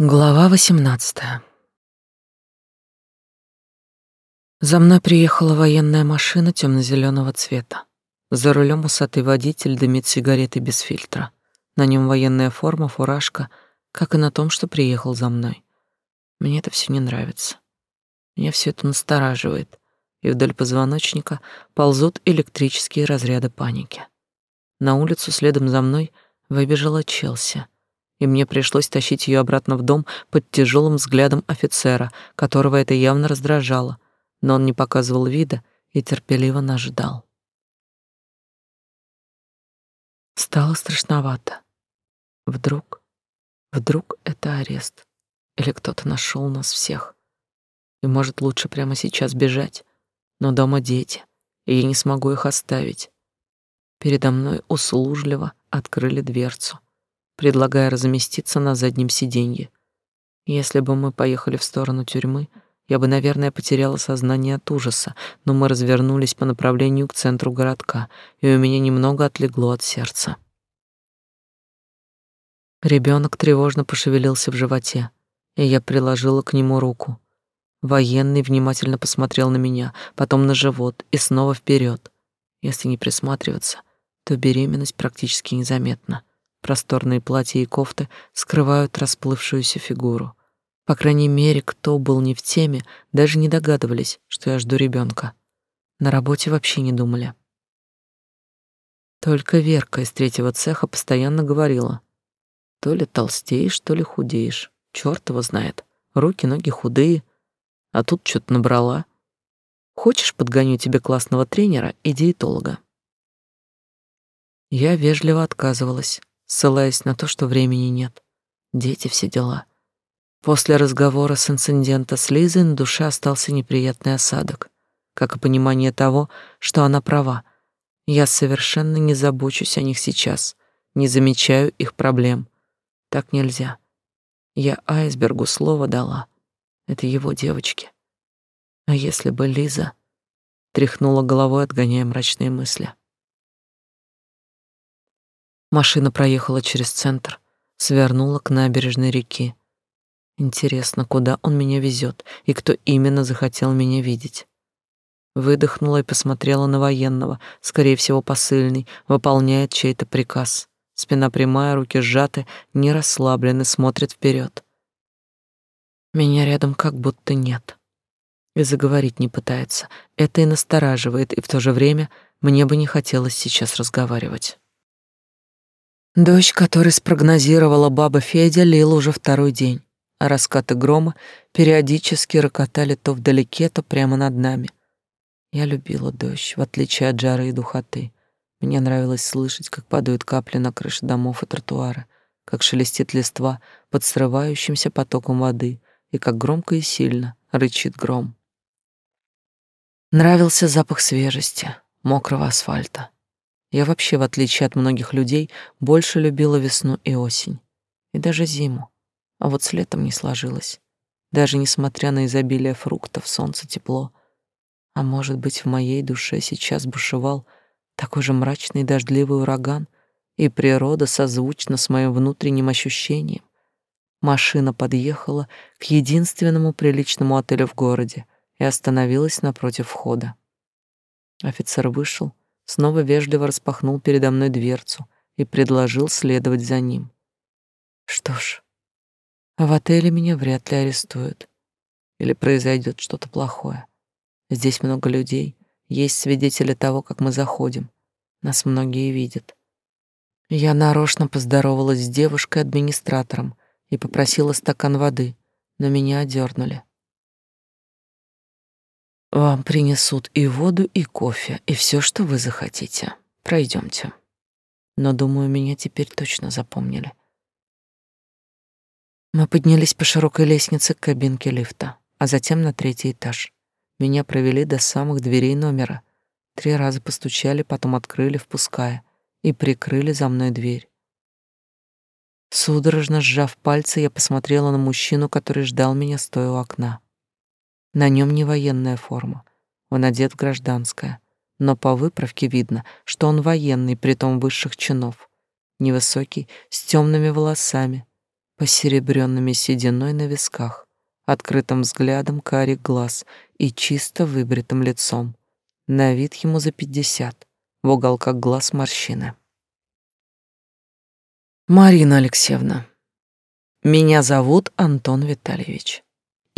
Глава 18. За мной приехала военная машина темно-зеленого цвета. За рулем усатый водитель дымит сигареты без фильтра. На нем военная форма, фуражка, как и на том, что приехал за мной. Мне это все не нравится. Меня все это настораживает, и вдоль позвоночника ползут электрические разряды паники. На улицу следом за мной выбежала Челси — и мне пришлось тащить ее обратно в дом под тяжелым взглядом офицера, которого это явно раздражало, но он не показывал вида и терпеливо нас ждал. Стало страшновато. Вдруг, вдруг это арест, или кто-то нашел нас всех. И может лучше прямо сейчас бежать, но дома дети, и я не смогу их оставить. Передо мной услужливо открыли дверцу предлагая разместиться на заднем сиденье. Если бы мы поехали в сторону тюрьмы, я бы, наверное, потеряла сознание от ужаса, но мы развернулись по направлению к центру городка, и у меня немного отлегло от сердца. Ребенок тревожно пошевелился в животе, и я приложила к нему руку. Военный внимательно посмотрел на меня, потом на живот и снова вперед. Если не присматриваться, то беременность практически незаметна. Просторные платья и кофты скрывают расплывшуюся фигуру. По крайней мере, кто был не в теме, даже не догадывались, что я жду ребенка. На работе вообще не думали. Только Верка из третьего цеха постоянно говорила: то ли толстеешь, то ли худеешь. Чёрт его знает. Руки, ноги худые, а тут что-то набрала. Хочешь, подгоню тебе классного тренера и диетолога? Я вежливо отказывалась ссылаясь на то, что времени нет. Дети, все дела. После разговора с инцидента с Лизой на душе остался неприятный осадок, как и понимание того, что она права. Я совершенно не забочусь о них сейчас, не замечаю их проблем. Так нельзя. Я айсбергу слово дала. Это его девочки. А если бы Лиза тряхнула головой, отгоняя мрачные мысли. Машина проехала через центр, свернула к набережной реки. Интересно, куда он меня везет и кто именно захотел меня видеть. Выдохнула и посмотрела на военного, скорее всего, посыльный, выполняет чей-то приказ. Спина прямая, руки сжаты, не расслаблены, смотрит вперед. Меня рядом как будто нет. И заговорить не пытается. Это и настораживает, и в то же время мне бы не хотелось сейчас разговаривать. Дождь, который спрогнозировала баба Федя, лил уже второй день, а раскаты грома периодически рокотали то вдалеке, то прямо над нами. Я любила дождь, в отличие от жары и духоты. Мне нравилось слышать, как падают капли на крыши домов и тротуары, как шелестит листва под срывающимся потоком воды и как громко и сильно рычит гром. Нравился запах свежести, мокрого асфальта, я вообще, в отличие от многих людей, больше любила весну и осень. И даже зиму. А вот с летом не сложилось. Даже несмотря на изобилие фруктов, солнце, тепло. А может быть, в моей душе сейчас бушевал такой же мрачный дождливый ураган, и природа созвучна с моим внутренним ощущением. Машина подъехала к единственному приличному отелю в городе и остановилась напротив входа. Офицер вышел, снова вежливо распахнул передо мной дверцу и предложил следовать за ним. Что ж, в отеле меня вряд ли арестуют. Или произойдет что-то плохое. Здесь много людей, есть свидетели того, как мы заходим. Нас многие видят. Я нарочно поздоровалась с девушкой-администратором и попросила стакан воды, но меня одернули. Вам принесут и воду, и кофе, и все, что вы захотите. Пройдемте. Но, думаю, меня теперь точно запомнили. Мы поднялись по широкой лестнице к кабинке лифта, а затем на третий этаж. Меня провели до самых дверей номера. Три раза постучали, потом открыли, впуская, и прикрыли за мной дверь. Судорожно сжав пальцы, я посмотрела на мужчину, который ждал меня, стоя у окна. На нем не военная форма. Он одет в гражданское. Но по выправке видно, что он военный, притом высших чинов. Невысокий, с темными волосами. посеребренными сединой на висках, открытым взглядом карих глаз и чисто выбритым лицом. На вид ему за пятьдесят, в уголках глаз морщины. «Марина Алексеевна, меня зовут Антон Витальевич,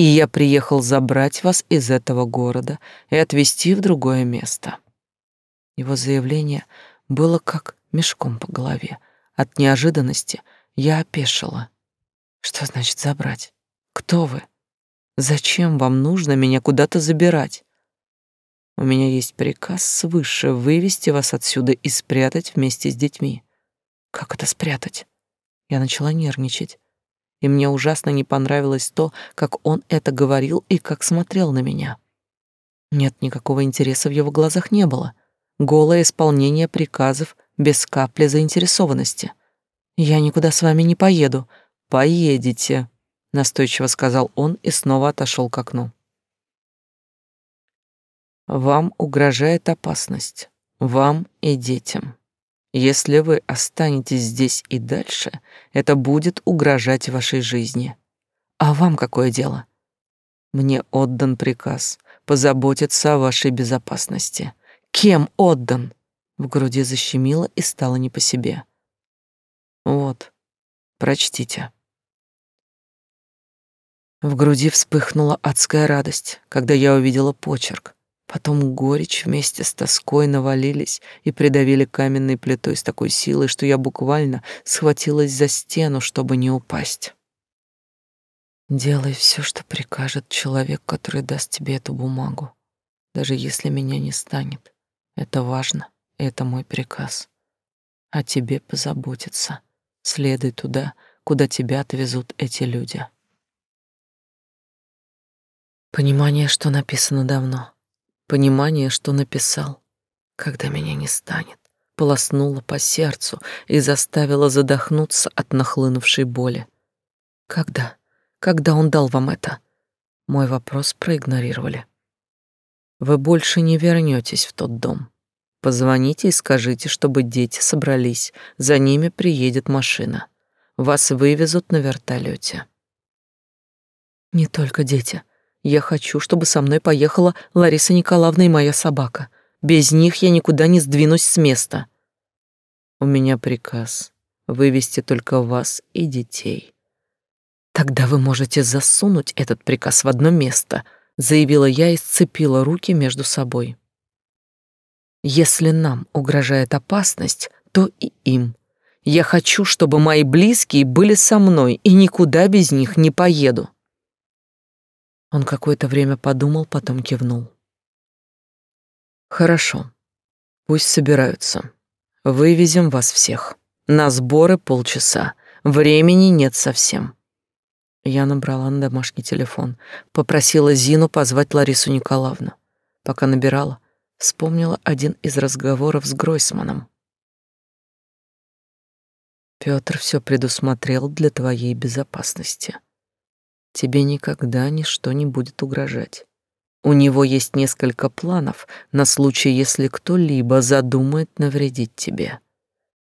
и я приехал забрать вас из этого города и отвезти в другое место». Его заявление было как мешком по голове. От неожиданности я опешила. Что значит забрать? Кто вы? Зачем вам нужно меня куда-то забирать? У меня есть приказ свыше вывести вас отсюда и спрятать вместе с детьми. Как это спрятать? Я начала нервничать. И мне ужасно не понравилось то, как он это говорил и как смотрел на меня. Нет, никакого интереса в его глазах не было. Голое исполнение приказов без капли заинтересованности. Я никуда с вами не поеду. Поедете, настойчиво сказал он и снова отошел к окну. Вам угрожает опасность, вам и детям. Если вы останетесь здесь и дальше, это будет угрожать вашей жизни. А вам какое дело? Мне отдан приказ позаботиться о вашей безопасности. Кем отдан? В груди защемило и стало не по себе. Вот, прочтите. В груди вспыхнула адская радость, когда я увидела почерк. Потом горечь вместе с тоской навалились и придавили каменной плитой с такой силой, что я буквально схватилась за стену, чтобы не упасть. Делай все, что прикажет человек, который даст тебе эту бумагу, даже если меня не станет. Это важно, это мой приказ. О тебе позаботиться. Следуй туда, куда тебя отвезут эти люди. Понимание, что написано давно. Понимание, что написал, когда меня не станет, полоснуло по сердцу и заставило задохнуться от нахлынувшей боли. Когда? Когда он дал вам это? Мой вопрос проигнорировали. Вы больше не вернетесь в тот дом. Позвоните и скажите, чтобы дети собрались. За ними приедет машина. Вас вывезут на вертолете. Не только дети. Я хочу, чтобы со мной поехала Лариса Николаевна и моя собака. Без них я никуда не сдвинусь с места. У меня приказ вывести только вас и детей. Тогда вы можете засунуть этот приказ в одно место — заявила я и сцепила руки между собой. Если нам угрожает опасность, то и им. Я хочу, чтобы мои близкие были со мной, и никуда без них не поеду. Он какое-то время подумал, потом кивнул. Хорошо. Пусть собираются. Вывезем вас всех. На сборы полчаса. Времени нет совсем. Я набрала на домашний телефон, попросила Зину позвать Ларису Николаевну. Пока набирала, вспомнила один из разговоров с Гройсманом. Пётр все предусмотрел для твоей безопасности. Тебе никогда ничто не будет угрожать. У него есть несколько планов на случай, если кто-либо задумает навредить тебе.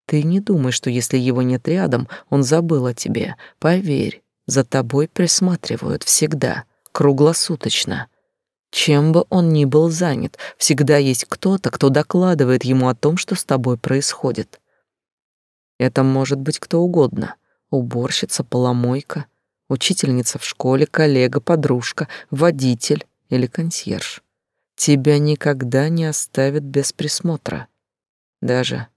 Ты не думай, что если его нет рядом, он забыл о тебе. Поверь, за тобой присматривают всегда, круглосуточно. Чем бы он ни был занят, всегда есть кто-то, кто докладывает ему о том, что с тобой происходит. Это может быть кто угодно. Уборщица, поломойка, учительница в школе, коллега, подружка, водитель или консьерж. Тебя никогда не оставят без присмотра. Даже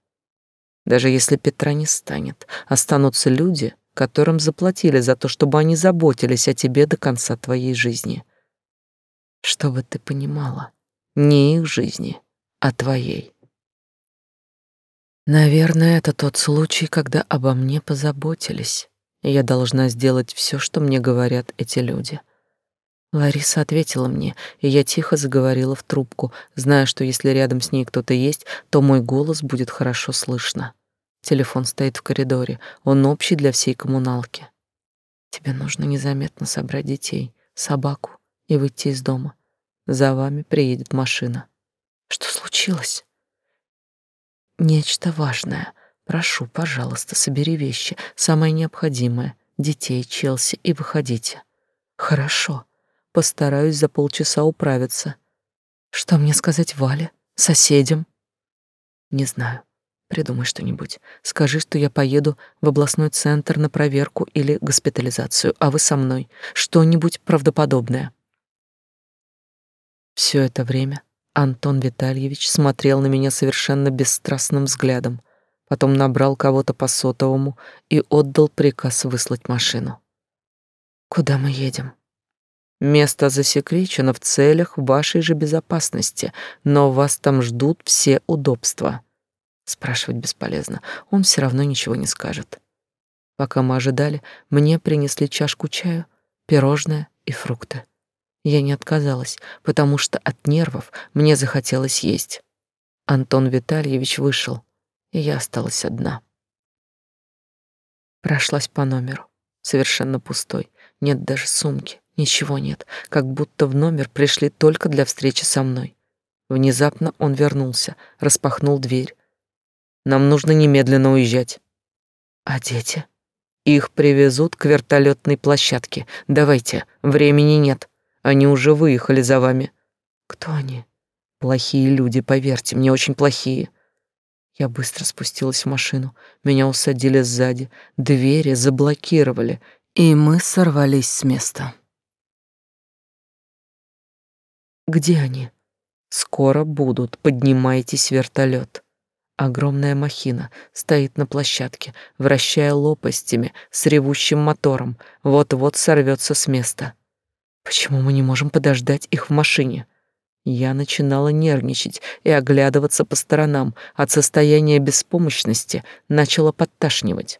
даже если Петра не станет, останутся люди, которым заплатили за то, чтобы они заботились о тебе до конца твоей жизни. Чтобы ты понимала, не их жизни, а твоей. Наверное, это тот случай, когда обо мне позаботились. Я должна сделать все, что мне говорят эти люди. Лариса ответила мне, и я тихо заговорила в трубку, зная, что если рядом с ней кто-то есть, то мой голос будет хорошо слышно. Телефон стоит в коридоре, он общий для всей коммуналки. Тебе нужно незаметно собрать детей, собаку и выйти из дома. За вами приедет машина. Что случилось? Нечто важное. Прошу, пожалуйста, собери вещи, самое необходимое. детей Челси и выходите. Хорошо. Постараюсь за полчаса управиться. Что мне сказать Вале, соседям? Не знаю. Придумай что-нибудь. Скажи, что я поеду в областной центр на проверку или госпитализацию, а вы со мной. Что-нибудь правдоподобное. Все это время Антон Витальевич смотрел на меня совершенно бесстрастным взглядом, потом набрал кого-то по сотовому и отдал приказ выслать машину. Куда мы едем? Место засекречено в целях вашей же безопасности, но вас там ждут все удобства. Спрашивать бесполезно, он все равно ничего не скажет. Пока мы ожидали, мне принесли чашку чаю, пирожное и фрукты. Я не отказалась, потому что от нервов мне захотелось есть. Антон Витальевич вышел, и я осталась одна. Прошлась по номеру, совершенно пустой, нет даже сумки, ничего нет, как будто в номер пришли только для встречи со мной. Внезапно он вернулся, распахнул дверь. Нам нужно немедленно уезжать. А дети? Их привезут к вертолетной площадке. Давайте, времени нет. Они уже выехали за вами. Кто они? Плохие люди, поверьте, мне очень плохие. Я быстро спустилась в машину. Меня усадили сзади, двери заблокировали, и мы сорвались с места. Где они? Скоро будут. Поднимайтесь в вертолет. Огромная махина стоит на площадке, вращая лопастями с ревущим мотором. Вот-вот сорвется с места. Почему мы не можем подождать их в машине? Я начинала нервничать и оглядываться по сторонам. От состояния беспомощности начала подташнивать.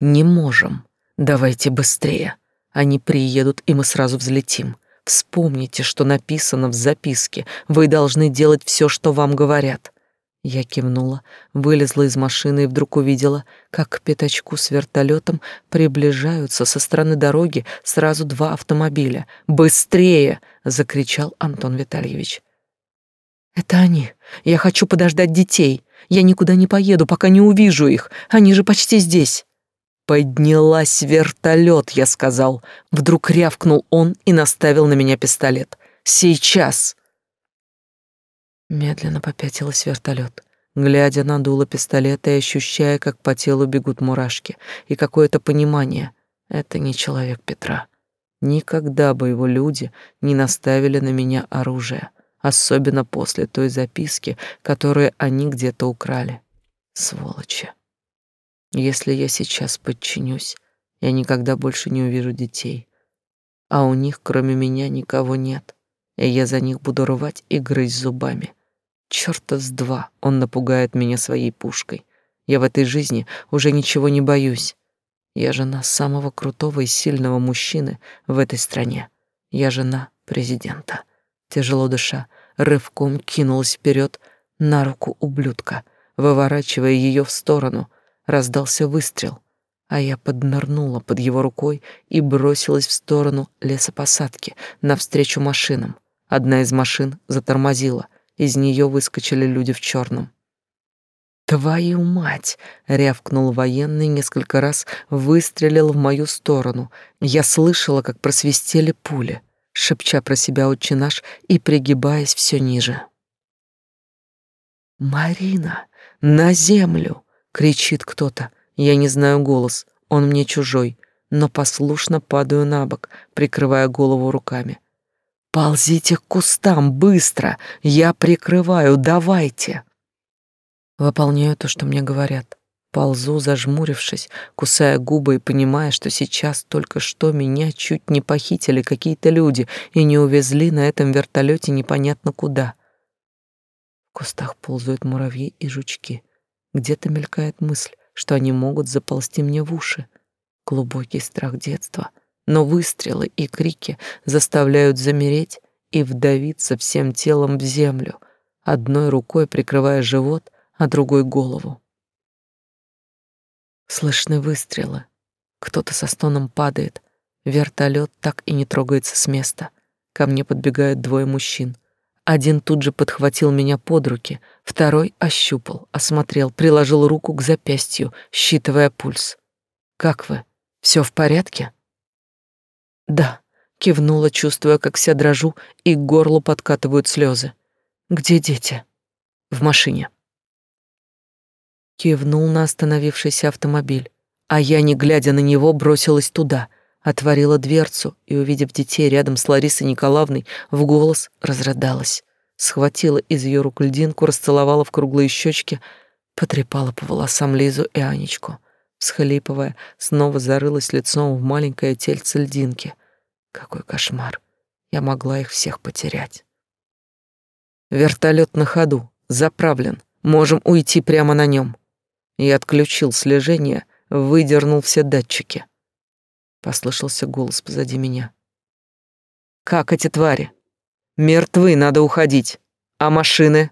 Не можем. Давайте быстрее. Они приедут, и мы сразу взлетим. Вспомните, что написано в записке. Вы должны делать все, что вам говорят. Я кивнула, вылезла из машины и вдруг увидела, как к пятачку с вертолетом приближаются со стороны дороги сразу два автомобиля. «Быстрее!» — закричал Антон Витальевич. «Это они. Я хочу подождать детей. Я никуда не поеду, пока не увижу их. Они же почти здесь». «Поднялась вертолет», — я сказал. Вдруг рявкнул он и наставил на меня пистолет. «Сейчас!» Медленно попятилась вертолет, глядя на дуло пистолета и ощущая, как по телу бегут мурашки, и какое-то понимание — это не человек Петра. Никогда бы его люди не наставили на меня оружие, особенно после той записки, которую они где-то украли. Сволочи. Если я сейчас подчинюсь, я никогда больше не увижу детей. А у них, кроме меня, никого нет и я за них буду рвать и грызть зубами. Чёрта с два он напугает меня своей пушкой. Я в этой жизни уже ничего не боюсь. Я жена самого крутого и сильного мужчины в этой стране. Я жена президента. Тяжело дыша, рывком кинулась вперед на руку ублюдка, выворачивая ее в сторону. Раздался выстрел, а я поднырнула под его рукой и бросилась в сторону лесопосадки навстречу машинам. Одна из машин затормозила, из нее выскочили люди в черном. «Твою мать!» — рявкнул военный, несколько раз выстрелил в мою сторону. Я слышала, как просвистели пули, шепча про себя отче наш и пригибаясь все ниже. «Марина, на землю!» — кричит кто-то. Я не знаю голос, он мне чужой, но послушно падаю на бок, прикрывая голову руками. Ползите к кустам, быстро! Я прикрываю, давайте!» Выполняю то, что мне говорят. Ползу, зажмурившись, кусая губы и понимая, что сейчас только что меня чуть не похитили какие-то люди и не увезли на этом вертолете непонятно куда. В кустах ползают муравьи и жучки. Где-то мелькает мысль, что они могут заползти мне в уши. Глубокий страх детства — но выстрелы и крики заставляют замереть и вдавиться всем телом в землю, одной рукой прикрывая живот, а другой — голову. Слышны выстрелы. Кто-то со стоном падает. Вертолет так и не трогается с места. Ко мне подбегают двое мужчин. Один тут же подхватил меня под руки, второй ощупал, осмотрел, приложил руку к запястью, считывая пульс. Как вы? Все в порядке?» «Да», — кивнула, чувствуя, как вся дрожу, и к горлу подкатывают слезы. «Где дети?» «В машине». Кивнул на остановившийся автомобиль, а я, не глядя на него, бросилась туда, отворила дверцу и, увидев детей рядом с Ларисой Николаевной, в голос разрыдалась. Схватила из ее рук льдинку, расцеловала в круглые щечки, потрепала по волосам Лизу и Анечку. Схлипывая, снова зарылась лицом в маленькое тельце льдинки. Какой кошмар! Я могла их всех потерять. Вертолет на ходу, заправлен. Можем уйти прямо на нем. Я отключил слежение, выдернул все датчики. Послышался голос позади меня. Как эти твари? Мертвы, надо уходить. А машины?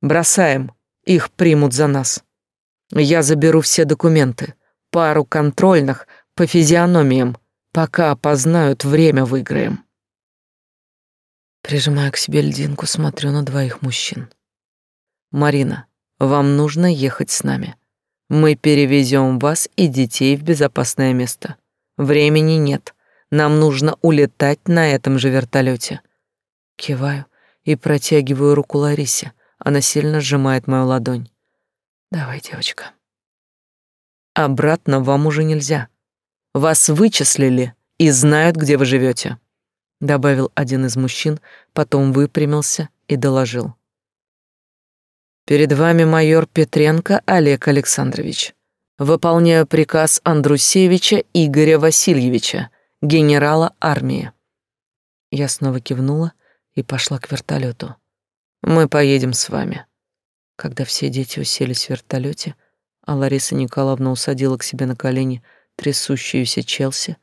Бросаем, их примут за нас. Я заберу все документы, пару контрольных по физиономиям. Пока опознают, время выиграем. Прижимая к себе льдинку, смотрю на двоих мужчин. Марина, вам нужно ехать с нами. Мы перевезем вас и детей в безопасное место. Времени нет. Нам нужно улетать на этом же вертолете. Киваю и протягиваю руку Ларисе. Она сильно сжимает мою ладонь. Давай, девочка. Обратно вам уже нельзя. Вас вычислили и знают, где вы живете, добавил один из мужчин, потом выпрямился и доложил. Перед вами майор Петренко Олег Александрович. Выполняю приказ Андрусевича Игоря Васильевича, генерала армии. Я снова кивнула и пошла к вертолету. Мы поедем с вами. Когда все дети уселись в вертолете, а Лариса Николаевна усадила к себе на колени трясущуюся Челси,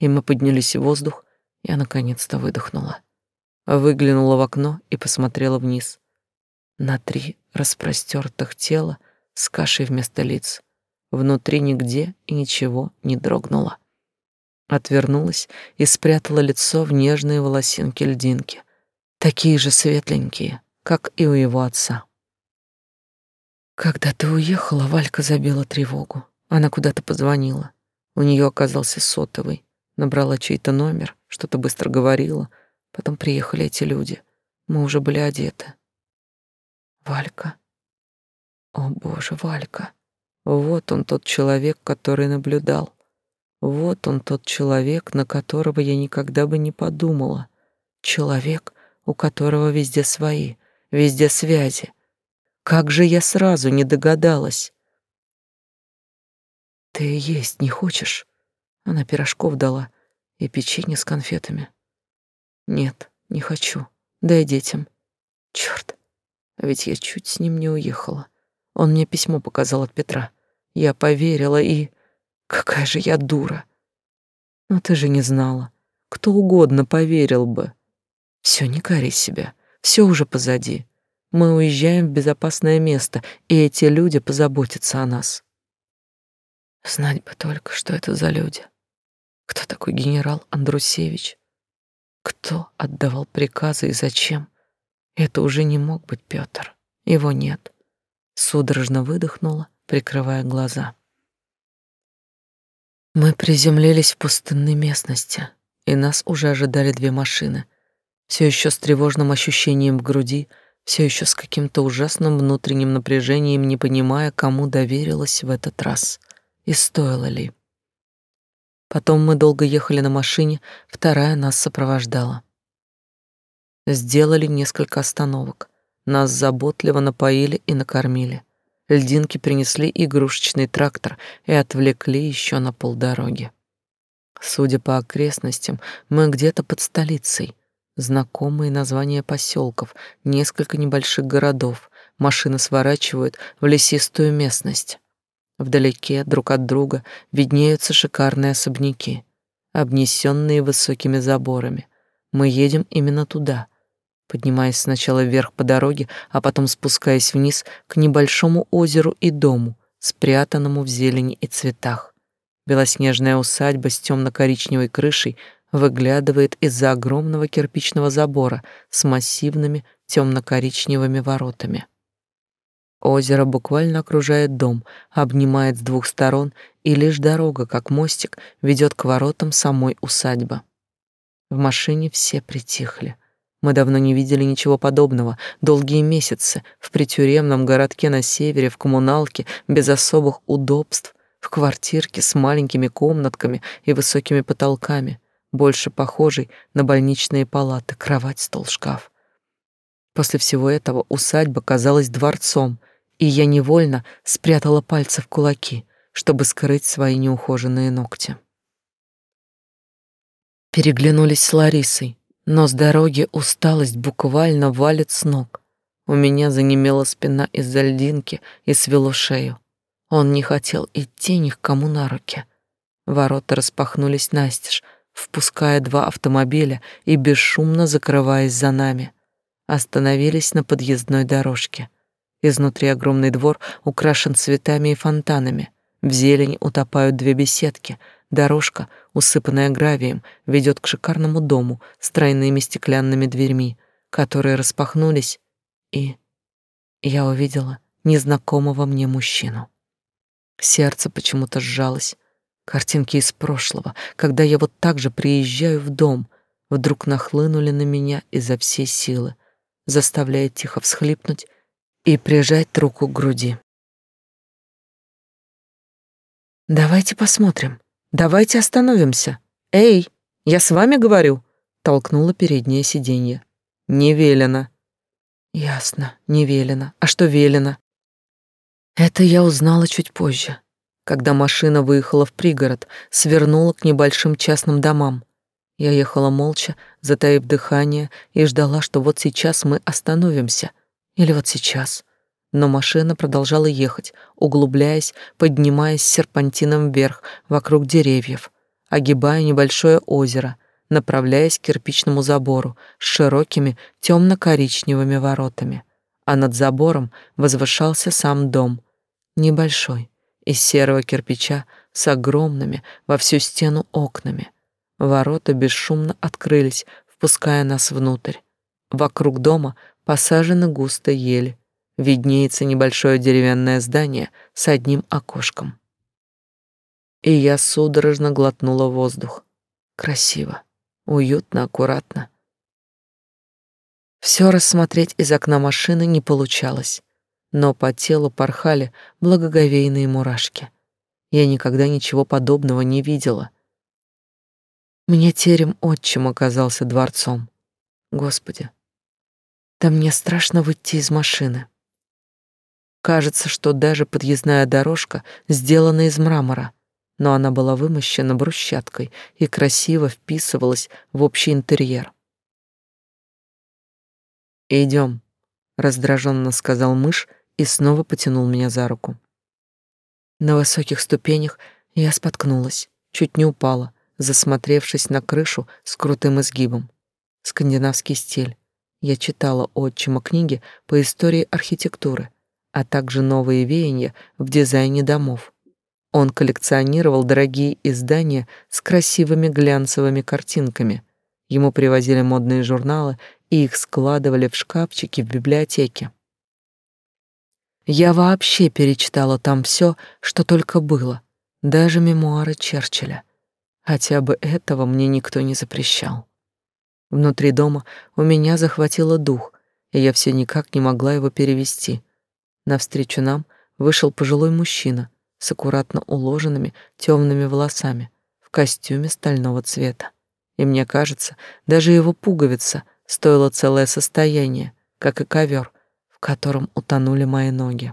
и мы поднялись в воздух, я наконец-то выдохнула. Выглянула в окно и посмотрела вниз. На три распростертых тела с кашей вместо лиц. Внутри нигде и ничего не дрогнуло. Отвернулась и спрятала лицо в нежные волосинки льдинки, такие же светленькие, как и у его отца. Когда ты уехала, Валька забила тревогу. Она куда-то позвонила. У нее оказался сотовый. Набрала чей-то номер, что-то быстро говорила. Потом приехали эти люди. Мы уже были одеты. Валька. О, боже, Валька. Вот он тот человек, который наблюдал. Вот он тот человек, на которого я никогда бы не подумала. Человек, у которого везде свои, везде связи, как же я сразу не догадалась? Ты есть не хочешь? Она пирожков дала и печенье с конфетами. Нет, не хочу. Дай детям. Черт, а ведь я чуть с ним не уехала. Он мне письмо показал от Петра. Я поверила и... Какая же я дура. Но ты же не знала. Кто угодно поверил бы. Все, не кори себя. Все уже позади. Мы уезжаем в безопасное место, и эти люди позаботятся о нас. Знать бы только, что это за люди. Кто такой генерал Андрусевич? Кто отдавал приказы и зачем? Это уже не мог быть Пётр. Его нет. Судорожно выдохнула, прикрывая глаза. Мы приземлились в пустынной местности, и нас уже ожидали две машины. Все еще с тревожным ощущением в груди — все еще с каким-то ужасным внутренним напряжением, не понимая, кому доверилась в этот раз и стоило ли. Потом мы долго ехали на машине, вторая нас сопровождала. Сделали несколько остановок. Нас заботливо напоили и накормили. Льдинки принесли игрушечный трактор и отвлекли еще на полдороги. Судя по окрестностям, мы где-то под столицей — Знакомые названия поселков, несколько небольших городов. Машины сворачивают в лесистую местность. Вдалеке друг от друга виднеются шикарные особняки, обнесенные высокими заборами. Мы едем именно туда, поднимаясь сначала вверх по дороге, а потом спускаясь вниз к небольшому озеру и дому, спрятанному в зелени и цветах. Белоснежная усадьба с темно-коричневой крышей выглядывает из-за огромного кирпичного забора с массивными темно-коричневыми воротами. Озеро буквально окружает дом, обнимает с двух сторон, и лишь дорога, как мостик, ведет к воротам самой усадьбы. В машине все притихли. Мы давно не видели ничего подобного. Долгие месяцы в притюремном городке на севере, в коммуналке, без особых удобств, в квартирке с маленькими комнатками и высокими потолками, больше похожей на больничные палаты, кровать, стол, шкаф. После всего этого усадьба казалась дворцом, и я невольно спрятала пальцы в кулаки, чтобы скрыть свои неухоженные ногти. Переглянулись с Ларисой, но с дороги усталость буквально валит с ног. У меня занемела спина из-за льдинки и свело шею. Он не хотел идти ни к кому на руки. Ворота распахнулись настежь, впуская два автомобиля и бесшумно закрываясь за нами. Остановились на подъездной дорожке. Изнутри огромный двор украшен цветами и фонтанами. В зелени утопают две беседки — Дорожка, усыпанная гравием, ведет к шикарному дому с тройными стеклянными дверьми, которые распахнулись, и я увидела незнакомого мне мужчину. Сердце почему-то сжалось. Картинки из прошлого, когда я вот так же приезжаю в дом, вдруг нахлынули на меня изо всей силы, заставляя тихо всхлипнуть и прижать руку к груди. «Давайте посмотрим, Давайте остановимся. Эй, я с вами говорю, толкнула переднее сиденье. Не велено. Ясно, не велено. А что велено? Это я узнала чуть позже, когда машина выехала в пригород, свернула к небольшим частным домам. Я ехала молча, затаив дыхание, и ждала, что вот сейчас мы остановимся. Или вот сейчас но машина продолжала ехать, углубляясь, поднимаясь серпантином вверх, вокруг деревьев, огибая небольшое озеро, направляясь к кирпичному забору с широкими темно-коричневыми воротами. А над забором возвышался сам дом, небольшой, из серого кирпича с огромными во всю стену окнами. Ворота бесшумно открылись, впуская нас внутрь. Вокруг дома посажены густо ели, виднеется небольшое деревянное здание с одним окошком. И я судорожно глотнула воздух. Красиво, уютно, аккуратно. Все рассмотреть из окна машины не получалось, но по телу порхали благоговейные мурашки. Я никогда ничего подобного не видела. Мне терем отчим оказался дворцом. Господи, да мне страшно выйти из машины. Кажется, что даже подъездная дорожка сделана из мрамора, но она была вымощена брусчаткой и красиво вписывалась в общий интерьер. Идем, раздраженно сказал мышь и снова потянул меня за руку. На высоких ступенях я споткнулась, чуть не упала, засмотревшись на крышу с крутым изгибом. Скандинавский стиль. Я читала отчима книги по истории архитектуры — а также новые веяния в дизайне домов. Он коллекционировал дорогие издания с красивыми глянцевыми картинками. Ему привозили модные журналы, и их складывали в шкафчики в библиотеке. Я вообще перечитала там все, что только было, даже мемуары Черчилля. Хотя бы этого мне никто не запрещал. Внутри дома у меня захватило дух, и я все никак не могла его перевести — Навстречу нам вышел пожилой мужчина с аккуратно уложенными темными волосами в костюме стального цвета. И мне кажется, даже его пуговица стоила целое состояние, как и ковер, котором утонули мои ноги.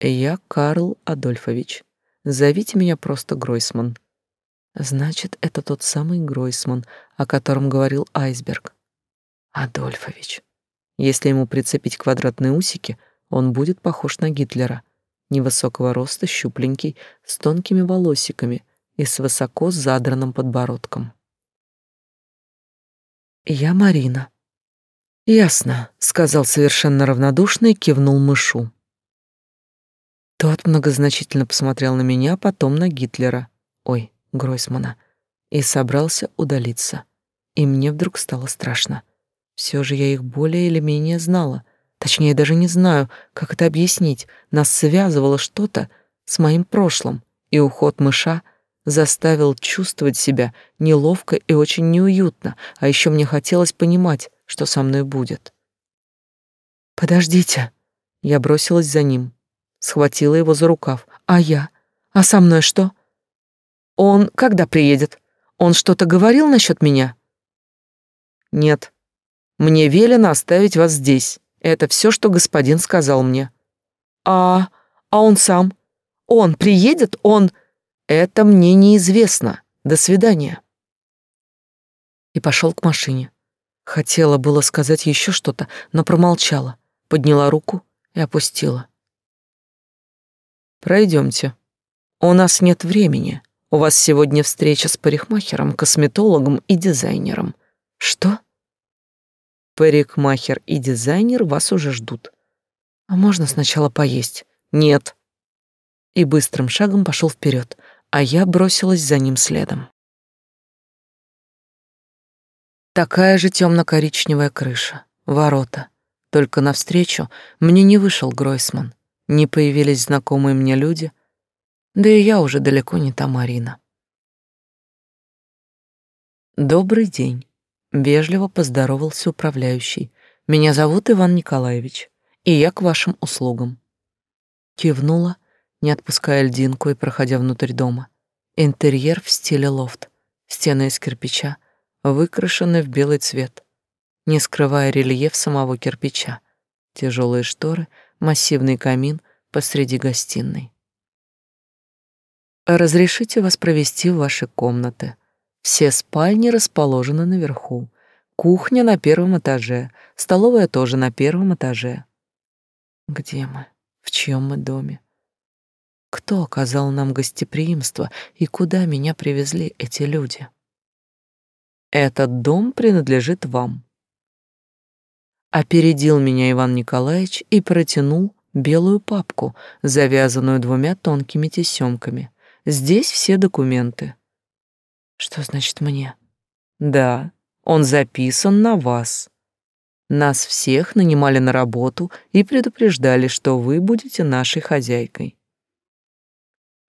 Я Карл Адольфович. Зовите меня просто Гройсман. Значит, это тот самый Гройсман, о котором говорил Айсберг. Адольфович. Если ему прицепить квадратные усики, он будет похож на Гитлера. Невысокого роста, щупленький, с тонкими волосиками и с высоко задранным подбородком. «Я Марина». «Ясно», — сказал совершенно равнодушно и кивнул мышу. Тот многозначительно посмотрел на меня, потом на Гитлера, ой, Гройсмана, и собрался удалиться. И мне вдруг стало страшно. Все же я их более или менее знала, Точнее, даже не знаю, как это объяснить. Нас связывало что-то с моим прошлым, и уход мыша заставил чувствовать себя неловко и очень неуютно, а еще мне хотелось понимать, что со мной будет. «Подождите!» Я бросилась за ним, схватила его за рукав. «А я? А со мной что?» «Он когда приедет? Он что-то говорил насчет меня?» «Нет. Мне велено оставить вас здесь. Это все, что господин сказал мне». «А... а он сам? Он приедет? Он...» «Это мне неизвестно. До свидания». И пошел к машине. Хотела было сказать еще что-то, но промолчала, подняла руку и опустила. Пройдемте. У нас нет времени. У вас сегодня встреча с парикмахером, косметологом и дизайнером. Что? Парикмахер и дизайнер вас уже ждут. А можно сначала поесть? Нет. И быстрым шагом пошел вперед, а я бросилась за ним следом. Такая же темно-коричневая крыша, ворота. Только навстречу мне не вышел Гройсман, не появились знакомые мне люди, да и я уже далеко не та Марина. «Добрый день», — вежливо поздоровался управляющий. «Меня зовут Иван Николаевич, и я к вашим услугам». Кивнула, не отпуская льдинку и проходя внутрь дома. Интерьер в стиле лофт, стены из кирпича, выкрашены в белый цвет, не скрывая рельеф самого кирпича. Тяжелые шторы, массивный камин посреди гостиной. Разрешите вас провести в ваши комнаты. Все спальни расположены наверху. Кухня на первом этаже, столовая тоже на первом этаже. Где мы? В чьем мы доме? Кто оказал нам гостеприимство и куда меня привезли эти люди? Этот дом принадлежит вам. Опередил меня Иван Николаевич и протянул белую папку, завязанную двумя тонкими тесемками. Здесь все документы. Что значит мне? Да, он записан на вас. Нас всех нанимали на работу и предупреждали, что вы будете нашей хозяйкой.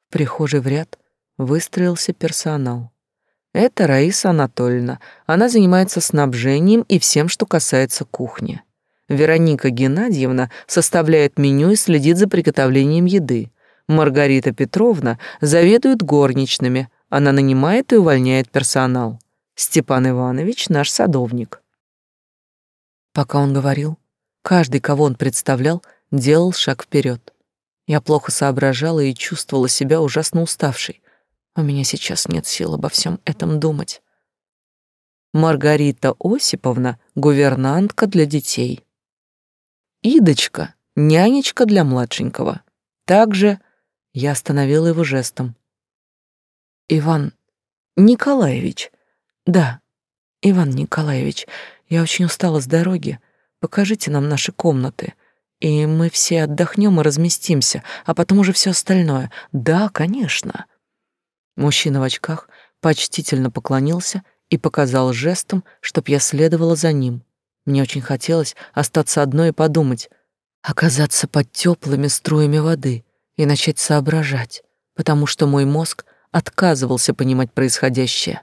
В прихожей в ряд выстроился персонал. Это Раиса Анатольевна. Она занимается снабжением и всем, что касается кухни. Вероника Геннадьевна составляет меню и следит за приготовлением еды. Маргарита Петровна заведует горничными. Она нанимает и увольняет персонал. Степан Иванович наш садовник. Пока он говорил, каждый, кого он представлял, делал шаг вперед. Я плохо соображала и чувствовала себя ужасно уставшей. У меня сейчас нет сил обо всем этом думать. Маргарита Осиповна — гувернантка для детей. Идочка — нянечка для младшенького. Также я остановила его жестом. Иван Николаевич. Да, Иван Николаевич, я очень устала с дороги. Покажите нам наши комнаты, и мы все отдохнем и разместимся, а потом уже все остальное. Да, конечно. Мужчина в очках почтительно поклонился и показал жестом, чтоб я следовала за ним. Мне очень хотелось остаться одной и подумать, оказаться под теплыми струями воды и начать соображать, потому что мой мозг отказывался понимать происходящее.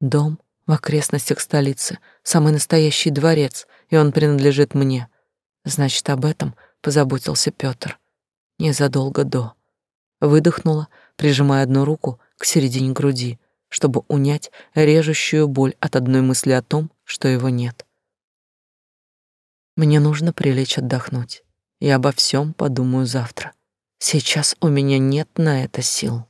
Дом в окрестностях столицы, самый настоящий дворец, и он принадлежит мне. Значит, об этом позаботился Пётр незадолго до. Выдохнула, прижимая одну руку к середине груди, чтобы унять режущую боль от одной мысли о том, что его нет. Мне нужно прилечь отдохнуть. Я обо всем подумаю завтра. Сейчас у меня нет на это сил.